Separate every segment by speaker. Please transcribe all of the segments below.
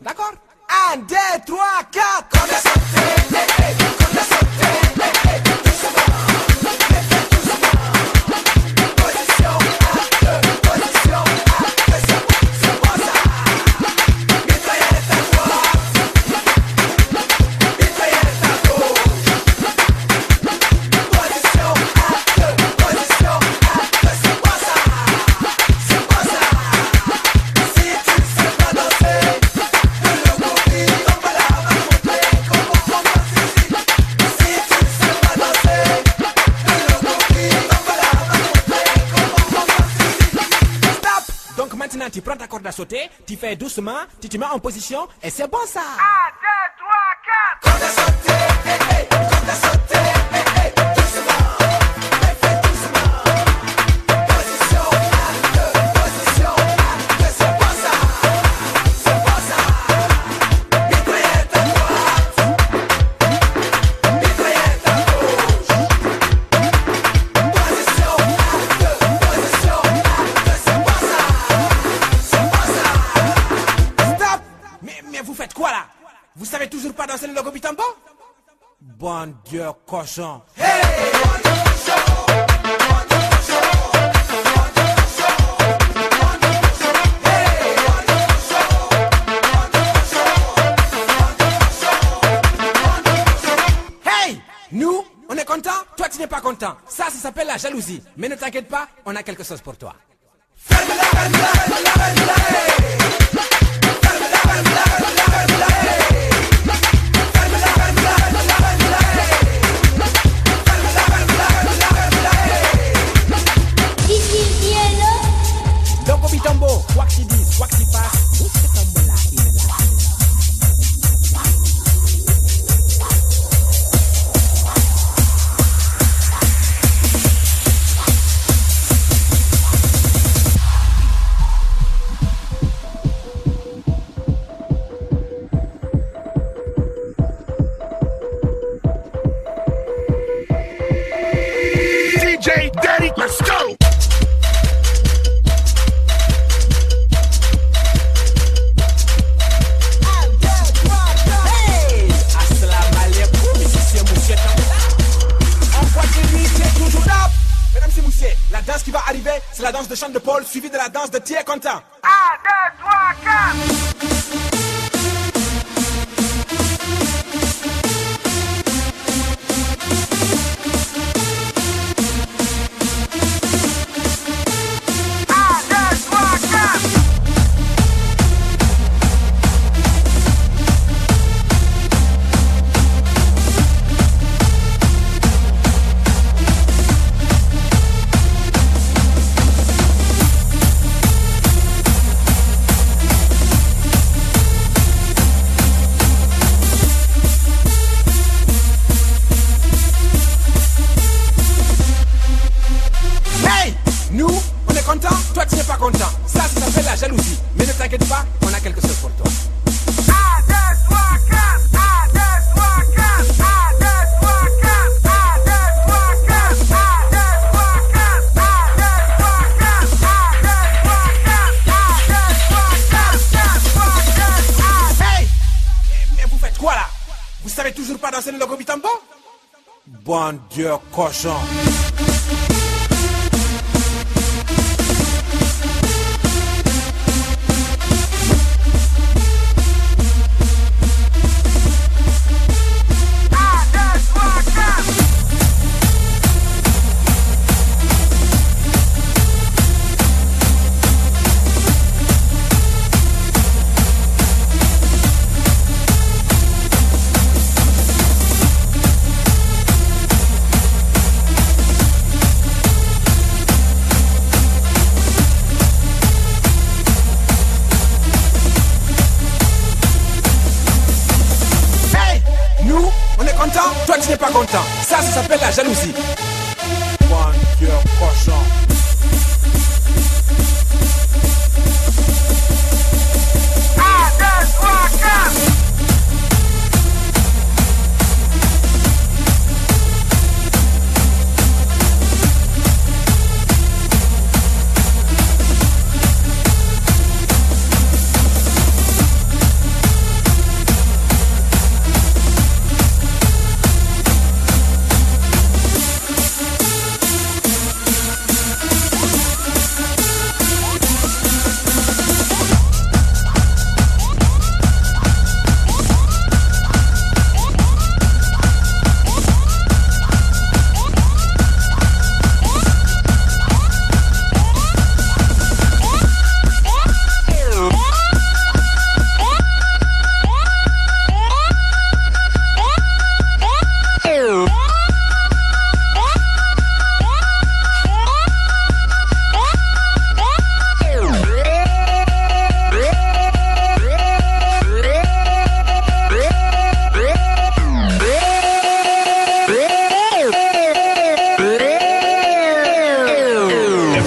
Speaker 1: D'accord? Sauter, tu fais doucement, tu te mets en position et c'est bon ça. 1, 2, 3, 4. Corde à sauter, hey, hey, corde à sauter, Dieu, cochon Hey Nous, on est content Toi, tu n'es pas content. Ça, ça s'appelle la jalousie. Mais ne t'inquiète pas, on a quelque chose pour toi. Danse de la danse de Thierry Content. Dieu, jalousie.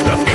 Speaker 2: stuff.